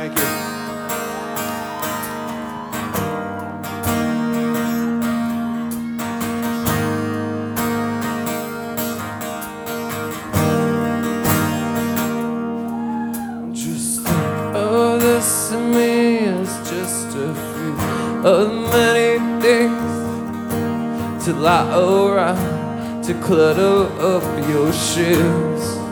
Thank you. Oh, few of many things to lie around to clutter up your shoes.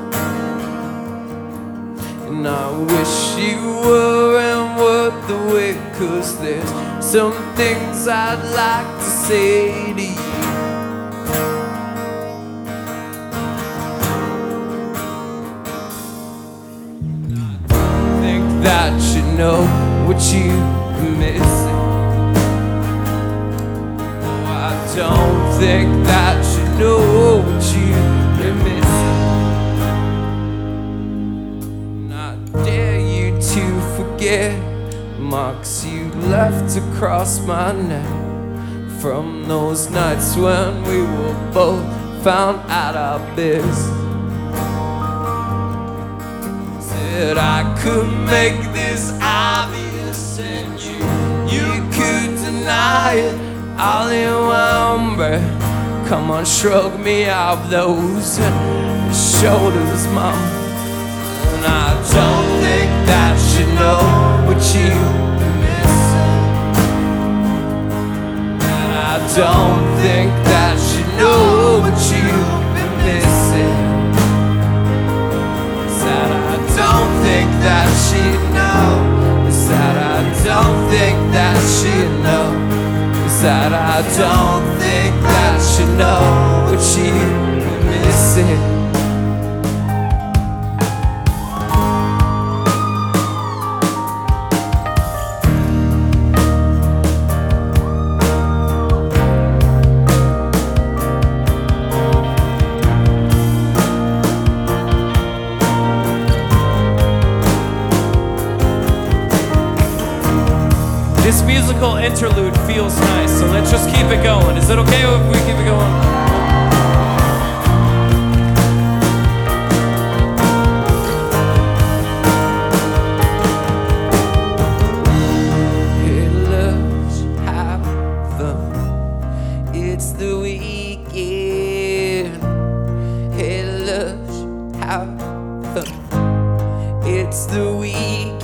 And I wish you weren't worth the wait, cause there's some things I'd like to say to you. I don't Think that you know what you're missing. No, I don't think that you know what you're forget marks you left across my neck from those nights when we were both found at our best said I could make this obvious and you you could deny it all in one breath. Come on, shrug me off those shoulders, mom. And I don't that you know what you missing. And I don't think that you know what you've been missing that I don't think that she know. Is that I don't think that she know. Is that I don't think This musical interlude feels nice, so let's just keep it going. Is it okay if we keep it going? It's the weekend.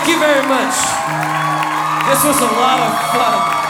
Thank you very much. This was a lot of fun.